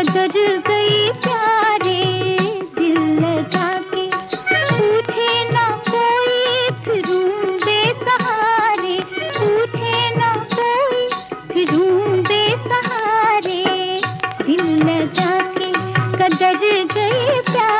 कदर गई प्यारे दिल लगा के पूछे ना कोई फिरूं बेसहारे पूछे ना कोई फिरूं बेसहारे दिल लगा के कदर गई प्यारे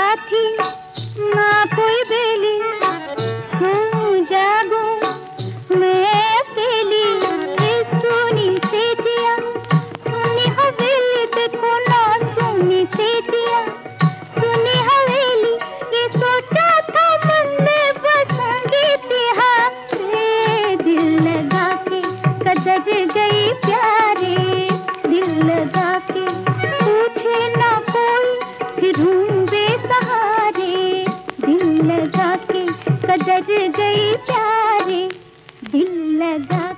साथी, ना कोई बेली। हूँ जागो? मैं अकेली इस सोनी से सुनी हवेली देखो ना सोनी से सुनी हवेली, ये सोचा था मन में बसूँगी तिहार दिल लगा के। कदर गई प्यारे दिल लगा